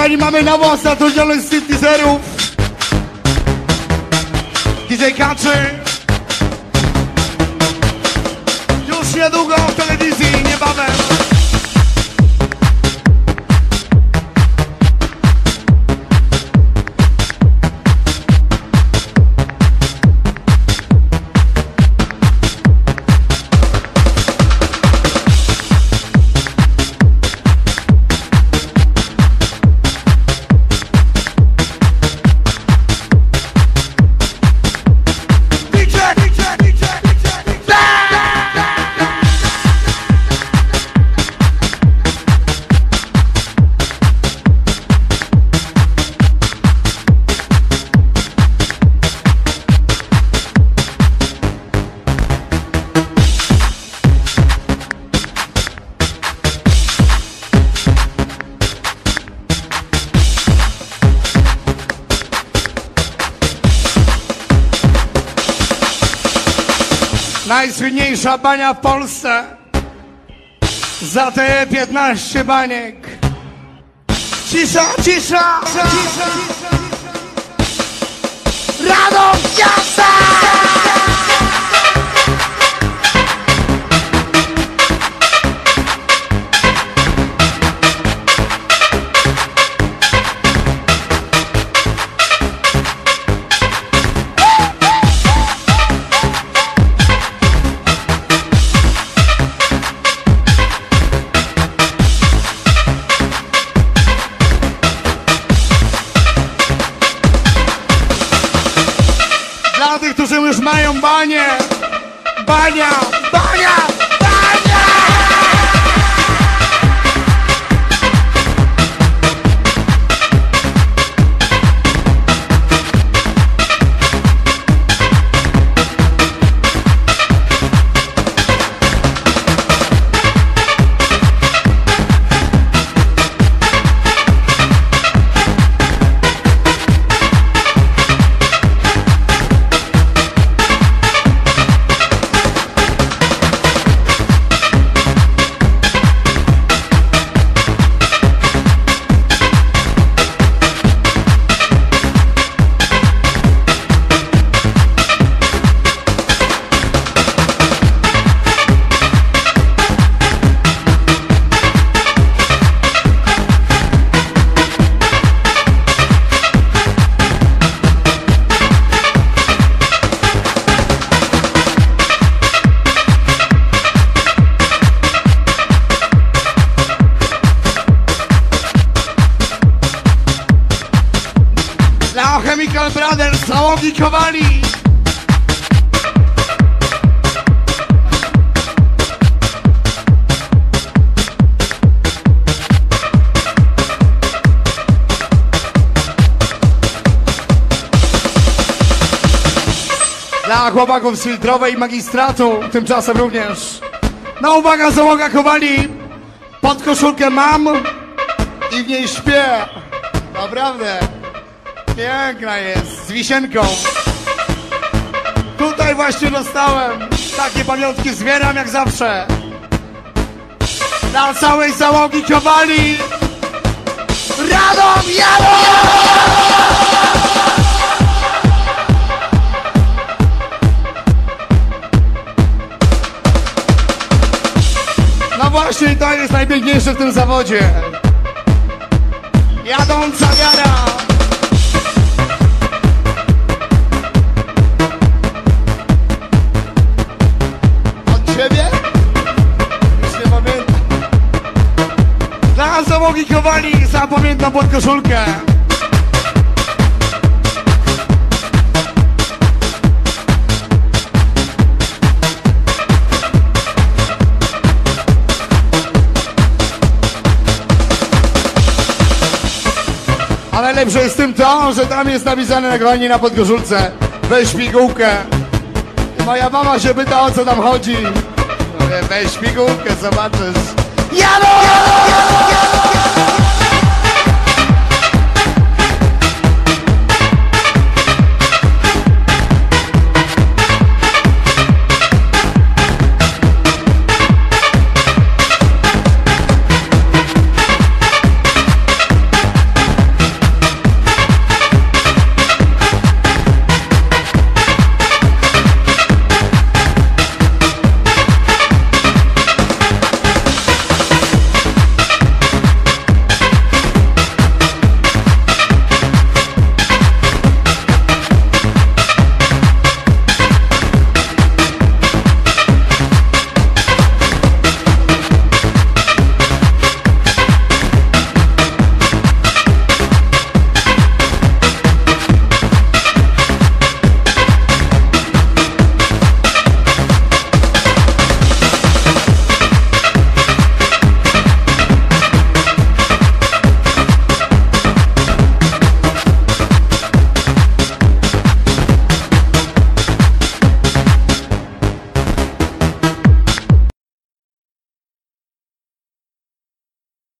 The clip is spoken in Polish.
Kochani, mamy nową zatrudnionych synteserów. DJ Kaczy. Najsłynniejsza bania w Polsce. Za te 15 baniek. Cisza, cisza, cisza. Radom banie. Bania, bania! Dla Chemical Brothers, załogi Kowali. Dla chłopaków z filtrowej magistratu, tymczasem również. No uwaga, załoga Kowali. Pod koszulkę mam i w niej śpię. Naprawdę. Piękna jest, z wisienką. Tutaj właśnie dostałem. Takie pamiątki zbieram jak zawsze. Dla całej załogi Kowali. Radom jadą! No właśnie, to jest najpiękniejsze w tym zawodzie. Jadąca wiara. Dla załogi Kowali zapamiętam pod koszulkę. Ale lepsze jest tym to, że tam jest napisane na kochani na podkoszulce. Weź pigułkę. Moja mama się pyta o co tam chodzi. Weź pigułkę, zobaczysz. Jadą!